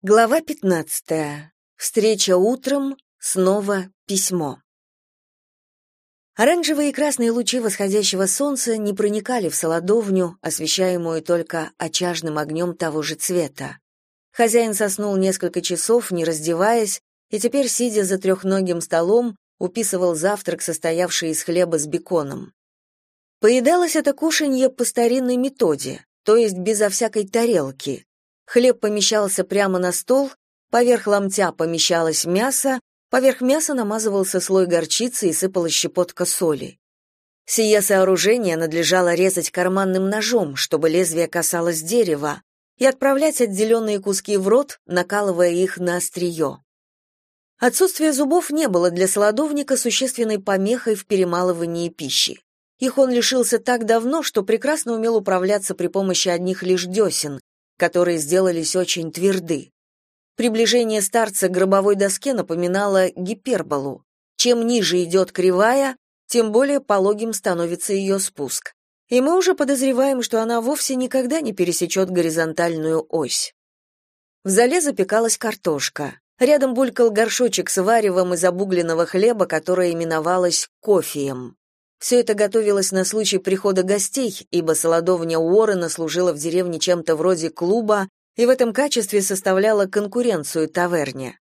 Глава 15. Встреча утром, снова письмо. Оранжевые и красные лучи восходящего солнца не проникали в солодовню, освещаемую только очажным огнем того же цвета. Хозяин соснул несколько часов, не раздеваясь, и теперь, сидя за трехногим столом, уписывал завтрак, состоявший из хлеба с беконом. Поедалось это кушанье по старинной методе, то есть безо всякой тарелки, Хлеб помещался прямо на стол, поверх ломтя помещалось мясо, поверх мяса намазывался слой горчицы и сыпалась щепотка соли. Сие сооружение надлежало резать карманным ножом, чтобы лезвие касалось дерева, и отправлять отделенные куски в рот, накалывая их на острие. Отсутствие зубов не было для солодовника существенной помехой в перемалывании пищи. Их он лишился так давно, что прекрасно умел управляться при помощи одних лишь десен, которые сделались очень тверды. Приближение старца к гробовой доске напоминало гиперболу. Чем ниже идет кривая, тем более пологим становится ее спуск. И мы уже подозреваем, что она вовсе никогда не пересечет горизонтальную ось. В зале запекалась картошка. Рядом булькал горшочек с варевом из обугленного хлеба, которое именовалось кофеем. Все это готовилось на случай прихода гостей, ибо солодовня Уоррена служила в деревне чем-то вроде клуба и в этом качестве составляла конкуренцию таверне.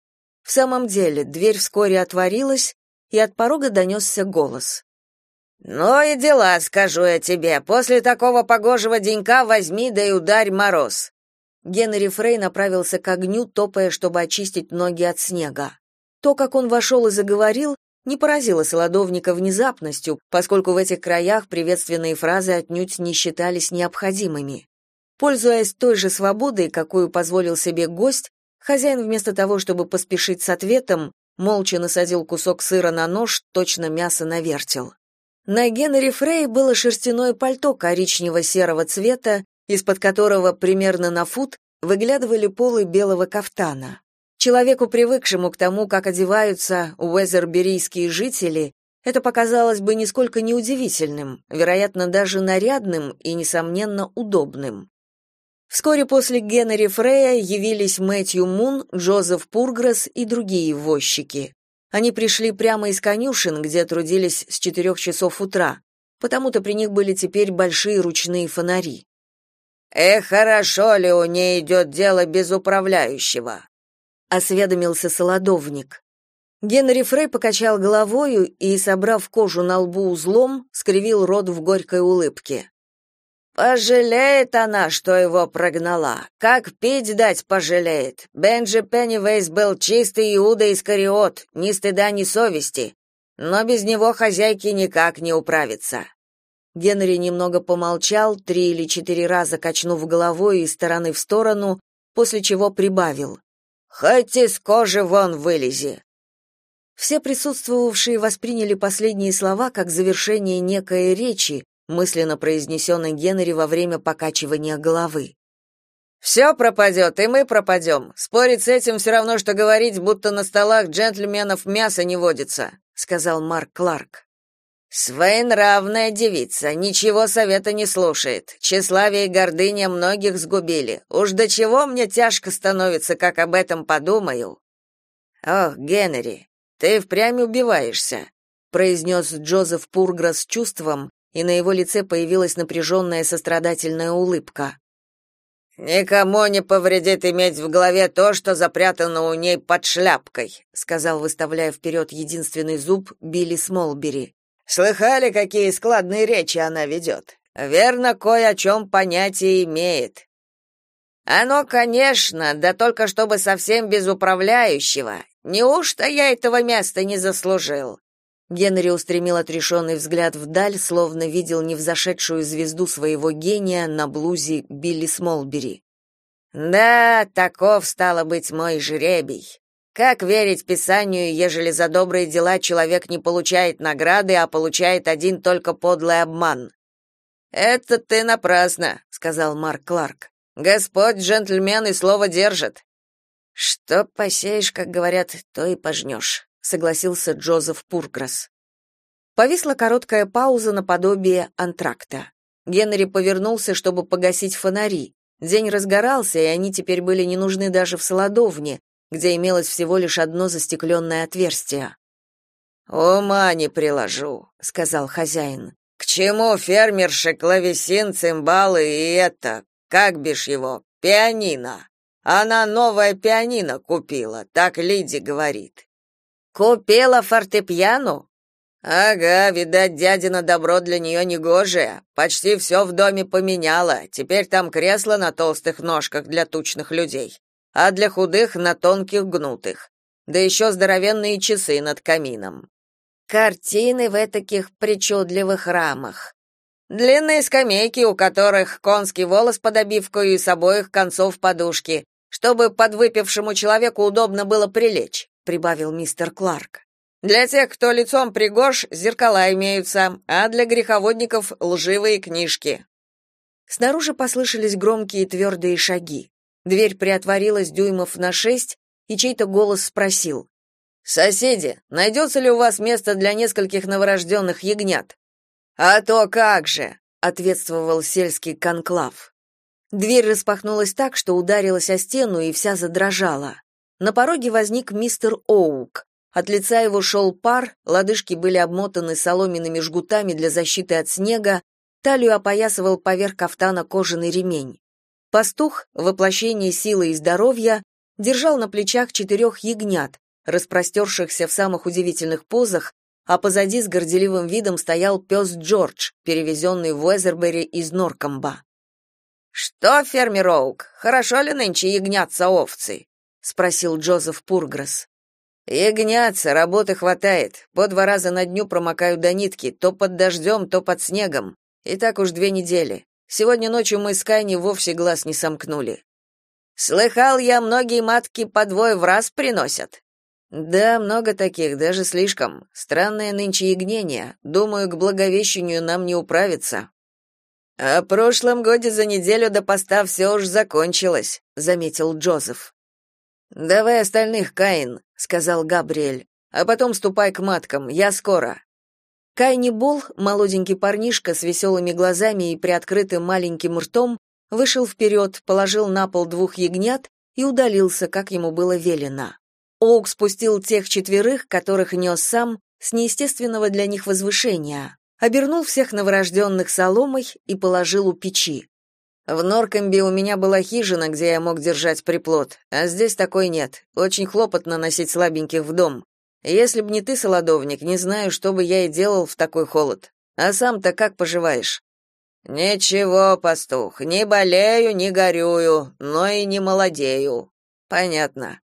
В самом деле, дверь вскоре отворилась, и от порога донесся голос. «Ну и дела, скажу я тебе, после такого погожего денька возьми да и ударь мороз». Генри Фрей направился к огню, топая, чтобы очистить ноги от снега. То, как он вошел и заговорил, не поразило Солодовника внезапностью, поскольку в этих краях приветственные фразы отнюдь не считались необходимыми. Пользуясь той же свободой, какую позволил себе гость, хозяин вместо того, чтобы поспешить с ответом, молча насадил кусок сыра на нож, точно мясо навертел. На Генри Фрей было шерстяное пальто коричнево-серого цвета, из-под которого примерно на фут выглядывали полы белого кафтана. Человеку, привыкшему к тому, как одеваются уэзерберийские жители, это показалось бы нисколько неудивительным, вероятно, даже нарядным и, несомненно, удобным. Вскоре после Генри Фрея явились Мэтью Мун, Джозеф Пургресс и другие возчики. Они пришли прямо из конюшен, где трудились с четырех часов утра, потому-то при них были теперь большие ручные фонари. «Эх, хорошо ли у ней идет дело без управляющего», осведомился солодовник. Генри Фрей покачал головою и, собрав кожу на лбу узлом, скривил рот в горькой улыбке. Пожалеет она, что его прогнала. Как пить дать пожалеет. Бенджи Пеннивейс был чистый Иуда Искариот, ни стыда, ни совести. Но без него хозяйки никак не управится. Генри немного помолчал, три или четыре раза качнув головой из стороны в сторону, после чего прибавил. Хоть из кожи вон вылези. Все присутствовавшие восприняли последние слова как завершение некой речи, мысленно произнесенной Генри во время покачивания головы. «Все пропадет, и мы пропадем. Спорить с этим все равно, что говорить, будто на столах джентльменов мясо не водится», — сказал Марк Кларк. Своенравная девица, ничего совета не слушает. Тщеславие и гордыня многих сгубили. Уж до чего мне тяжко становится, как об этом подумаю. Ох, Генри, ты впрямь убиваешься, произнес Джозеф Пургра с чувством, и на его лице появилась напряженная сострадательная улыбка. Никому не повредит иметь в голове то, что запрятано у ней под шляпкой, сказал, выставляя вперед единственный зуб Билли Смолбери. Слыхали, какие складные речи она ведет? Верно, кое о чем понятие имеет. Оно, конечно, да только чтобы совсем без управляющего. Неужто я этого места не заслужил? Генри устремил отрешенный взгляд вдаль, словно видел невзошедшую звезду своего гения на блузе Билли Смолбери. Да, таков стало быть мой жребий. Как верить Писанию, ежели за добрые дела человек не получает награды, а получает один только подлый обман? Это ты напрасно, сказал Марк Кларк. Господь джентльмен и слово держит. Что посеешь, как говорят, то и пожнешь», — согласился Джозеф Пургресс. Повисла короткая пауза наподобие антракта. Генри повернулся, чтобы погасить фонари, День разгорался, и они теперь были не нужны даже в солодовне, где имелось всего лишь одно застекленное отверстие. «Ума не приложу», — сказал хозяин. «К чему фермерши клавесин, цимбалы и это, как бишь его, пианино? Она новое пианино купила, так Лиди говорит». «Купила фортепиано?» «Ага, видать, дядина добро для нее негожее. Почти все в доме поменяла. Теперь там кресло на толстых ножках для тучных людей, а для худых — на тонких гнутых. Да еще здоровенные часы над камином. Картины в таких причудливых рамах. Длинные скамейки, у которых конский волос под обивкой и с обоих концов подушки, чтобы подвыпившему человеку удобно было прилечь, прибавил мистер Кларк. Для тех, кто лицом пригож, зеркала имеются, а для греховодников лживые книжки. Снаружи послышались громкие твердые шаги. Дверь приотворилась дюймов на шесть, и чей-то голос спросил: Соседи, найдется ли у вас место для нескольких новорожденных ягнят? А то как же, ответствовал сельский конклав. Дверь распахнулась так, что ударилась о стену и вся задрожала. На пороге возник мистер Оук. От лица его шел пар, лодыжки были обмотаны соломенными жгутами для защиты от снега, талию опоясывал поверх кафтана кожаный ремень. Пастух, воплощение силы и здоровья, держал на плечах четырех ягнят, распростершихся в самых удивительных позах, а позади с горделивым видом стоял пес Джордж, перевезенный в Уэзербери из Норкомба. «Что, фермер Оук, хорошо ли нынче ягнятся овцы?» — спросил Джозеф Пургресс. «Ягнятся, работы хватает. По два раза на дню промокаю до нитки, то под дождем, то под снегом. И так уж две недели. Сегодня ночью мы с Кайни вовсе глаз не сомкнули». «Слыхал я, многие матки по двое в раз приносят», да, много таких, даже слишком. Странное нынче ягнение. Думаю, к благовещению нам не управиться. В прошлом годе за неделю до поста все уж закончилось, заметил Джозеф. Давай остальных, Каин, сказал Габриэль. А потом ступай к маткам, я скоро. Кайни Бол, молоденький парнишка с веселыми глазами и приоткрытым маленьким ртом, вышел вперед, положил на пол двух ягнят и удалился, как ему было велено. Оук спустил тех четверых, которых нес сам, с неестественного для них возвышения, обернул всех новорожденных соломой и положил у печи. В Норкомбе у меня была хижина, где я мог держать приплод, а здесь такой нет. Очень хлопотно носить слабеньких в дом. Если б не ты, солодовник, не знаю, что бы я и делал в такой холод. А сам-то как поживаешь? Ничего, пастух, не болею, не горюю, но и не молодею. Понятно.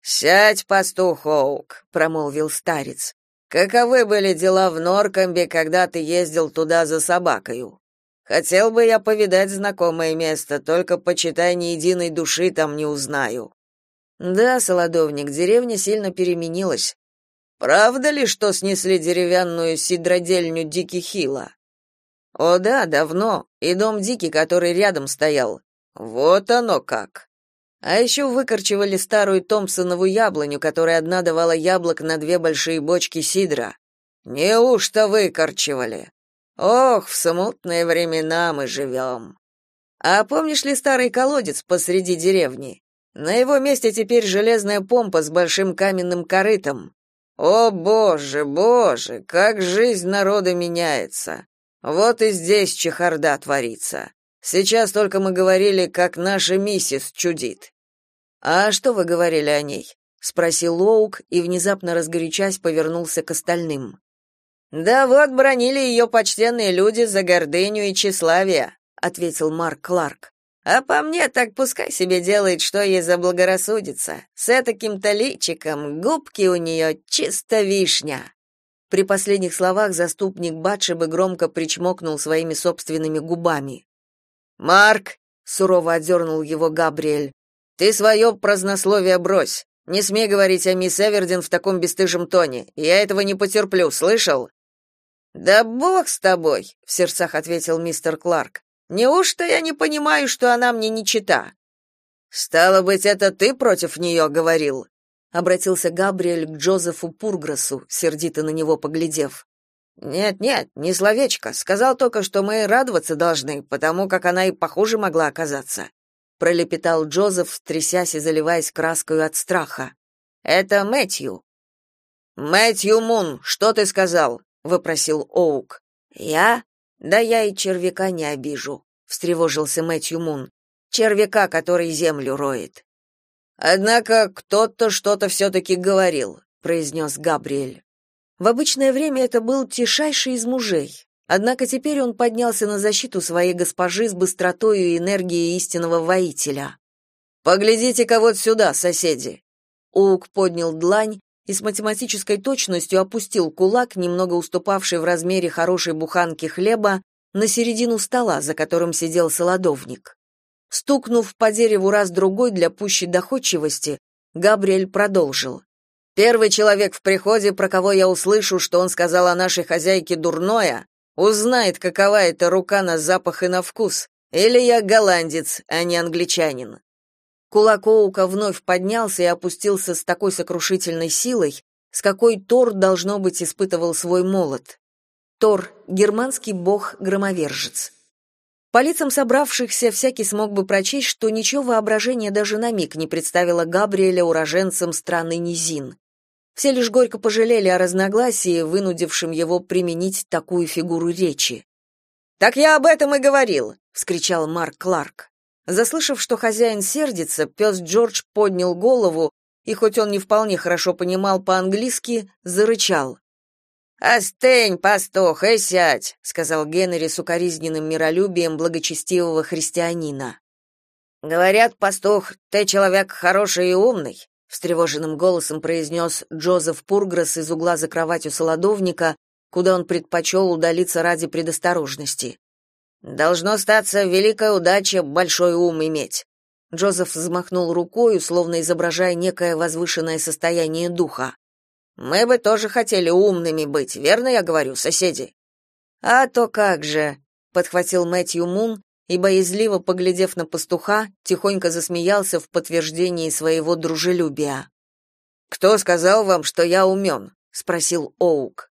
«Сядь, пастух Оук», — промолвил старец. «Каковы были дела в Норкомбе, когда ты ездил туда за собакою? Хотел бы я повидать знакомое место, только почитай ни единой души там не узнаю». «Да, солодовник, деревня сильно переменилась. Правда ли, что снесли деревянную сидродельню Дики Хила? О да, давно, и дом Дики, который рядом стоял. Вот оно как. А еще выкорчевали старую Томпсонову яблоню, которая одна давала яблок на две большие бочки сидра. Неужто выкорчевали? Ох, в смутные времена мы живем. А помнишь ли старый колодец посреди деревни? На его месте теперь железная помпа с большим каменным корытом. О, боже, боже, как жизнь народа меняется. Вот и здесь чехарда творится. Сейчас только мы говорили, как наша миссис чудит. А что вы говорили о ней? спросил Лоук и внезапно разгорячась повернулся к остальным. Да вот бронили ее почтенные люди за гордыню и тщеславие, ответил Марк Кларк. А по мне так пускай себе делает, что ей заблагорассудится. С таким-то личиком губки у нее чисто вишня. При последних словах заступник Батшебы громко причмокнул своими собственными губами. «Марк!» — сурово отдернул его Габриэль. «Ты свое празднословие брось. Не смей говорить о мисс Эвердин в таком бесстыжем тоне. Я этого не потерплю, слышал?» «Да бог с тобой!» — в сердцах ответил мистер Кларк. «Неужто я не понимаю, что она мне не чита?» «Стало быть, это ты против нее говорил?» — обратился Габриэль к Джозефу Пурграсу, сердито на него поглядев. Нет, нет, не словечко. Сказал только, что мы радоваться должны, потому как она и похуже могла оказаться, пролепетал Джозеф, трясясь и заливаясь краской от страха. Это Мэтью. Мэтью Мун, что ты сказал? вопросил Оук. Я? Да я и червяка не обижу, встревожился Мэтью Мун. Червяка, который землю роет. Однако кто-то что-то все-таки говорил, произнес Габриэль. В обычное время это был тишайший из мужей. Однако теперь он поднялся на защиту своей госпожи с быстротой и энергией истинного воителя. «Поглядите-ка вот сюда, соседи!» Оук поднял длань и с математической точностью опустил кулак, немного уступавший в размере хорошей буханки хлеба, на середину стола, за которым сидел солодовник. Стукнув по дереву раз-другой для пущей доходчивости, Габриэль продолжил. «Первый человек в приходе, про кого я услышу, что он сказал о нашей хозяйке дурное, узнает, какова эта рука на запах и на вкус. Или я голландец, а не англичанин». Кулак Оука вновь поднялся и опустился с такой сокрушительной силой, с какой Тор, должно быть, испытывал свой молот. Тор — германский бог-громовержец. По лицам собравшихся всякий смог бы прочесть, что ничего воображения даже на миг не представило Габриэля уроженцем страны Низин. Все лишь горько пожалели о разногласии, вынудившем его применить такую фигуру речи. «Так я об этом и говорил!» — вскричал Марк Кларк. Заслышав, что хозяин сердится, пес Джордж поднял голову и, хоть он не вполне хорошо понимал по-английски, зарычал. «Остынь, пастух, и сядь», — сказал Генри с укоризненным миролюбием благочестивого христианина. «Говорят, пастух, ты человек хороший и умный», — встревоженным голосом произнес Джозеф Пургресс из угла за кроватью солодовника, куда он предпочел удалиться ради предосторожности. «Должно статься великая удача большой ум иметь». Джозеф взмахнул рукой, словно изображая некое возвышенное состояние духа. Мы бы тоже хотели умными быть, верно я говорю, соседи? А то как же, подхватил Мэтью Мун и боязливо поглядев на пастуха, тихонько засмеялся в подтверждении своего дружелюбия. Кто сказал вам, что я умен?» — спросил Оук.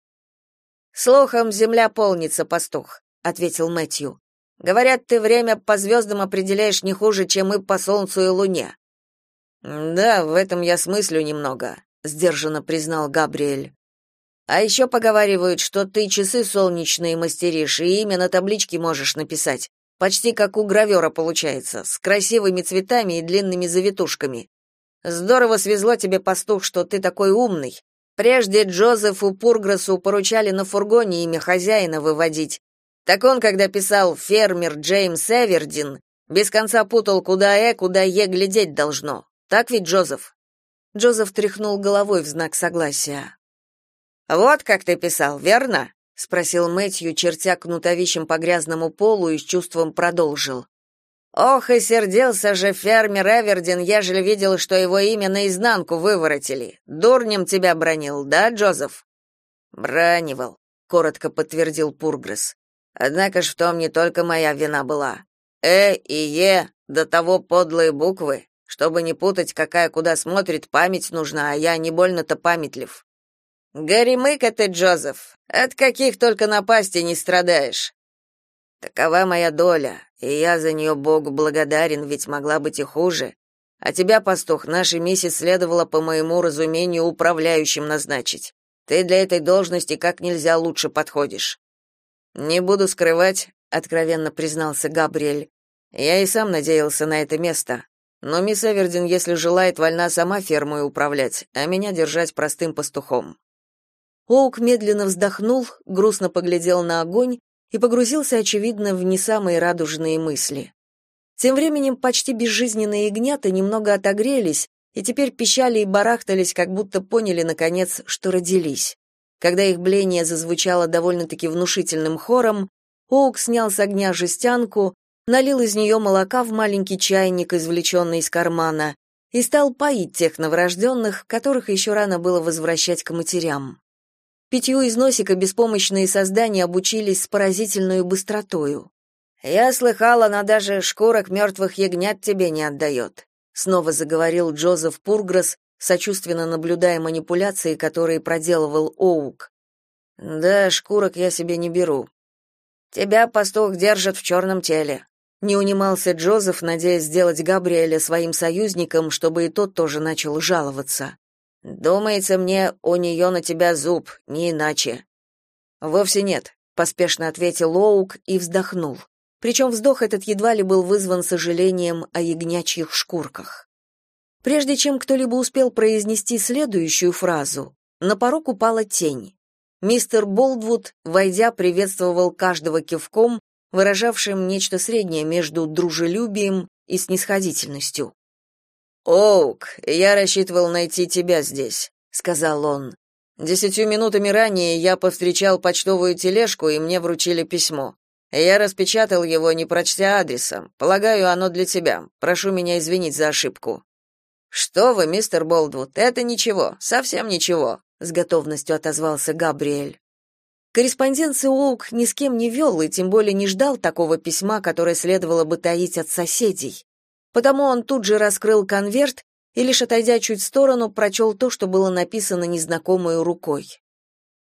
Слухом земля полнится, пастух, ответил Мэтью. Говорят, ты время по звездам определяешь не хуже, чем мы по солнцу и луне. Да, в этом я смыслю немного, сдержанно признал Габриэль. А еще поговаривают, что ты часы солнечные мастеришь и имя на табличке можешь написать. Почти как у гравера получается, с красивыми цветами и длинными завитушками. Здорово свезло тебе, пастух, что ты такой умный. Прежде Джозефу Пургресу поручали на фургоне имя хозяина выводить. Так он, когда писал «фермер Джеймс Эвердин», без конца путал, куда «э», куда «е» глядеть должно. Так ведь, Джозеф? Джозеф тряхнул головой в знак согласия. Вот как ты писал, верно? спросил Мэтью, чертя кнутовищем по грязному полу и с чувством продолжил. Ох, и сердился же фермер Эвердин, ежели видел, что его имя наизнанку выворотили. Дурнем тебя бронил, да, Джозеф? Бранивал, коротко подтвердил Пургресс. Однако ж в том не только моя вина была. Э и Е до того подлые буквы. Чтобы не путать, какая куда смотрит, память нужна, а я не больно-то памятлив. Горемыка ты, Джозеф, от каких только напастей не страдаешь. Такова моя доля, и я за нее Богу благодарен, ведь могла быть и хуже. А тебя, пастух, нашей миссис следовало, по моему разумению, управляющим назначить. Ты для этой должности как нельзя лучше подходишь. Не буду скрывать, откровенно признался Габриэль. Я и сам надеялся на это место, но мисс Эвердин, если желает, вольна сама фермой управлять, а меня держать простым пастухом. Оук медленно вздохнул, грустно поглядел на огонь и погрузился, очевидно, в не самые радужные мысли. Тем временем почти безжизненные ягнята немного отогрелись и теперь пищали и барахтались, как будто поняли, наконец, что родились. Когда их бление зазвучало довольно-таки внушительным хором, Оук снял с огня жестянку, налил из нее молока в маленький чайник, извлеченный из кармана, и стал поить тех новорожденных, которых еще рано было возвращать к матерям. Питью из носика беспомощные создания обучились с поразительной быстротою. «Я слыхал, она даже шкурок мертвых ягнят тебе не отдает», снова заговорил Джозеф Пургресс, сочувственно наблюдая манипуляции, которые проделывал Оук. Да, шкурок я себе не беру. Тебя пастух держит в черном теле. Не унимался Джозеф, надеясь сделать Габриэля своим союзником, чтобы и тот тоже начал жаловаться. Думается мне, у нее на тебя зуб, не иначе. Вовсе нет, поспешно ответил Оук и вздохнул. Причем вздох этот едва ли был вызван сожалением о ягнячьих шкурках. Прежде чем кто-либо успел произнести следующую фразу, на порог упала тень. Мистер Болдвуд, войдя, приветствовал каждого кивком, выражавшим нечто среднее между дружелюбием и снисходительностью. «Оук, я рассчитывал найти тебя здесь», — сказал он. «Десятью минутами ранее я повстречал почтовую тележку, и мне вручили письмо. Я распечатал его, не прочтя адреса. Полагаю, оно для тебя. Прошу меня извинить за ошибку». «Что вы, мистер Болдвуд, это ничего, совсем ничего», — с готовностью отозвался Габриэль. Корреспонденцию Оук ни с кем не вел и тем более не ждал такого письма, которое следовало бы таить от соседей. Потому он тут же раскрыл конверт и, лишь отойдя чуть в сторону, прочел то, что было написано незнакомой рукой.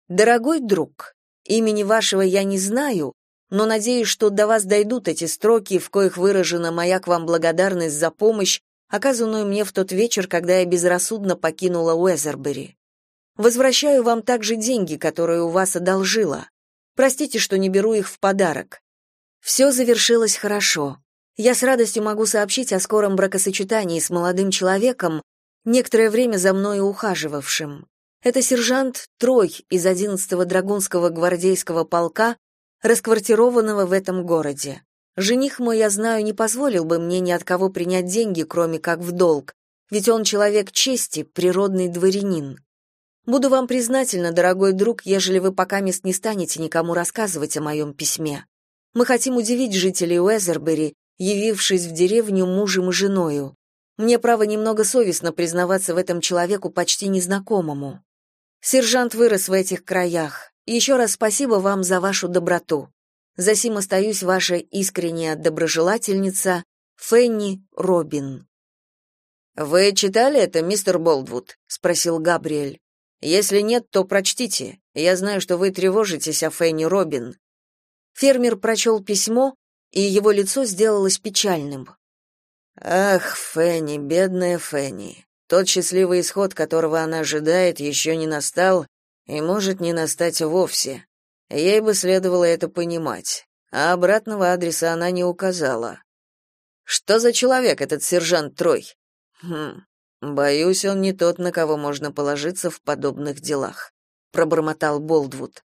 «Дорогой друг, имени вашего я не знаю, но надеюсь, что до вас дойдут эти строки, в коих выражена моя к вам благодарность за помощь, оказанную мне в тот вечер, когда я безрассудно покинула Уэзербери. Возвращаю вам также деньги, которые у вас одолжила. Простите, что не беру их в подарок. Все завершилось хорошо. Я с радостью могу сообщить о скором бракосочетании с молодым человеком, некоторое время за мной ухаживавшим. Это сержант Трой из 11-го Драгунского гвардейского полка, расквартированного в этом городе. Жених мой, я знаю, не позволил бы мне ни от кого принять деньги, кроме как в долг, ведь он человек чести, природный дворянин. Буду вам признательна, дорогой друг, ежели вы пока мест не станете никому рассказывать о моем письме. Мы хотим удивить жителей Уэзербери, явившись в деревню мужем и женою. Мне, право, немного совестно признаваться в этом человеку почти незнакомому. Сержант вырос в этих краях. Еще раз спасибо вам за вашу доброту. Засим остаюсь ваша искренняя доброжелательница Фенни Робин. Вы читали это, мистер Болдвуд? спросил Габриэль. Если нет, то прочтите. Я знаю, что вы тревожитесь о Фенни Робин. Фермер прочел письмо, и его лицо сделалось печальным. Ах, Фенни, бедная Фенни. Тот счастливый исход, которого она ожидает, еще не настал и может не настать вовсе. Ей бы следовало это понимать, а обратного адреса она не указала. Что за человек этот сержант Трой? Хм, Боюсь, он не тот, на кого можно положиться в подобных делах, пробормотал Болдвуд.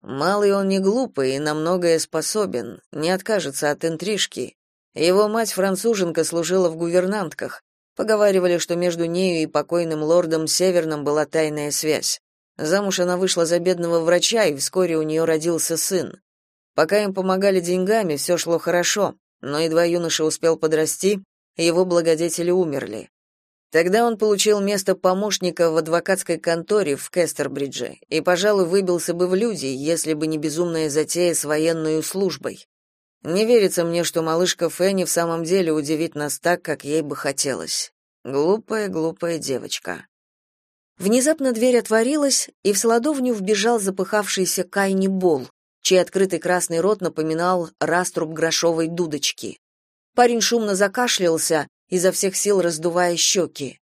Малый он не глупый и на многое способен, не откажется от интрижки. Его мать француженка служила в гувернантках. Поговаривали, что между нею и покойным лордом Северным была тайная связь. Замуж она вышла за бедного врача, и вскоре у нее родился сын. Пока им помогали деньгами, все шло хорошо, но едва юноша успел подрасти, его благодетели умерли. Тогда он получил место помощника в адвокатской конторе в Кестербридже и, пожалуй, выбился бы в люди, если бы не безумная затея с военной службой. Не верится мне, что малышка Фенни в самом деле удивит нас так, как ей бы хотелось. Глупая, глупая девочка. Внезапно дверь отворилась, и в солодовню вбежал запыхавшийся Кайни Бол, чей открытый красный рот напоминал раструб грошовой дудочки. Парень шумно закашлялся, изо всех сил раздувая щеки.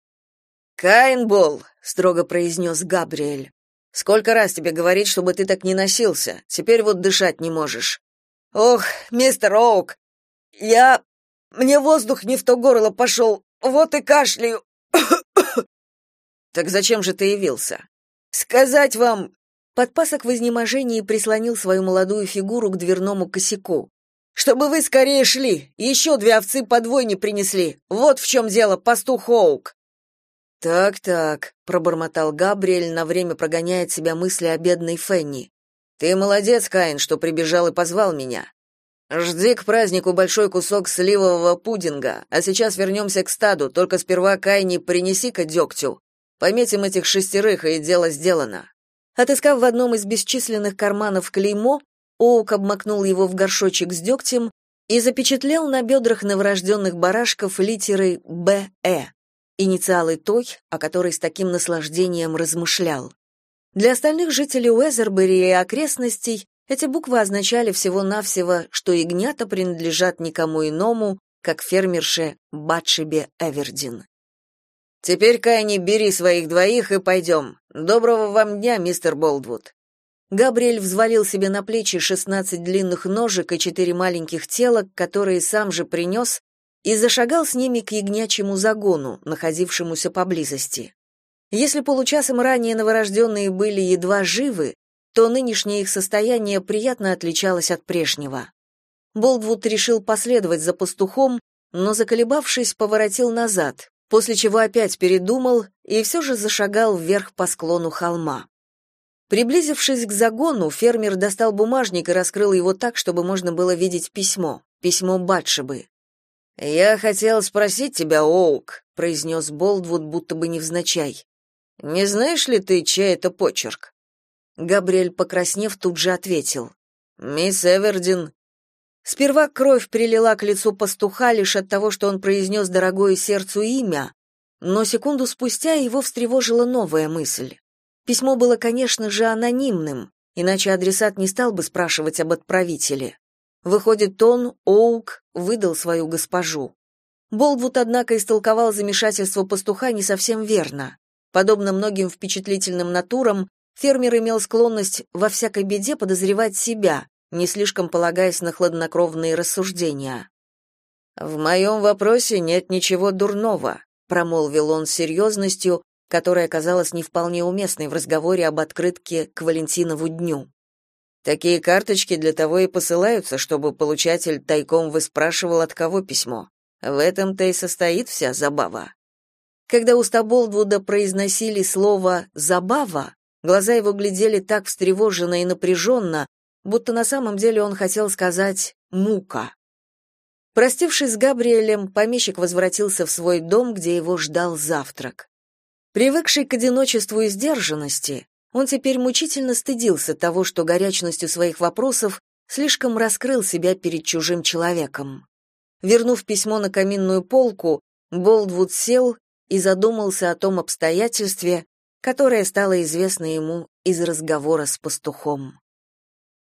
«Каинбол!» — строго произнес Габриэль. «Сколько раз тебе говорить, чтобы ты так не носился? Теперь вот дышать не можешь». «Ох, мистер Оук, я... Мне воздух не в то горло пошел, вот и кашляю». «Так зачем же ты явился?» «Сказать вам...» Подпасок в изнеможении прислонил свою молодую фигуру к дверному косяку. Чтобы вы скорее шли. Еще две овцы подвойне принесли. Вот в чем дело, пастух Оук. Так-так, пробормотал Габриэль, на время прогоняя от себя мысли о бедной Фенни. Ты молодец, Каин, что прибежал и позвал меня. Жди к празднику большой кусок сливового пудинга, а сейчас вернемся к стаду, только сперва, Кайни, принеси-ка дегтю. Пометим этих шестерых, и дело сделано. Отыскав в одном из бесчисленных карманов клеймо, Оук обмакнул его в горшочек с дегтем и запечатлел на бедрах новорожденных барашков литеры «БЭ», инициалы той, о которой с таким наслаждением размышлял. Для остальных жителей Уэзербери и окрестностей эти буквы означали всего-навсего, что ягнята принадлежат никому иному, как фермерше Батшебе Эвердин. «Теперь, Кайни, бери своих двоих и пойдем. Доброго вам дня, мистер Болдвуд». Габриэль взвалил себе на плечи шестнадцать длинных ножек и четыре маленьких тела, которые сам же принес, и зашагал с ними к ягнячьему загону, находившемуся поблизости. Если получасом ранее новорожденные были едва живы, то нынешнее их состояние приятно отличалось от прежнего. Болдвуд решил последовать за пастухом, но, заколебавшись, поворотил назад, после чего опять передумал и все же зашагал вверх по склону холма. Приблизившись к загону, фермер достал бумажник и раскрыл его так, чтобы можно было видеть письмо, письмо Батшебы. «Я хотел спросить тебя, Оук», — произнес Болдвуд, будто бы невзначай. «Не знаешь ли ты, чей это почерк?» Габриэль, покраснев, тут же ответил. «Мисс Эвердин». Сперва кровь прилила к лицу пастуха лишь от того, что он произнес дорогое сердцу имя, но секунду спустя его встревожила новая мысль. Письмо было, конечно же, анонимным, иначе адресат не стал бы спрашивать об отправителе. Выходит, он, Оук, выдал свою госпожу. Болдвуд, однако, истолковал замешательство пастуха не совсем верно. Подобно многим впечатлительным натурам, фермер имел склонность во всякой беде подозревать себя, не слишком полагаясь на хладнокровные рассуждения. «В моем вопросе нет ничего дурного», — промолвил он с серьезностью, которая казалась не вполне уместной в разговоре об открытке к Валентинову дню. Такие карточки для того и посылаются, чтобы получатель тайком выспрашивал, от кого письмо. В этом-то и состоит вся забава. Когда уста Болдвуда произносили слово «забава», глаза его глядели так встревоженно и напряженно, будто на самом деле он хотел сказать «мука». Простившись с Габриэлем, помещик возвратился в свой дом, где его ждал завтрак. Привыкший к одиночеству и сдержанности, он теперь мучительно стыдился того, что горячностью своих вопросов слишком раскрыл себя перед чужим человеком. Вернув письмо на каминную полку, Болдвуд сел и задумался о том обстоятельстве, которое стало известно ему из разговора с пастухом.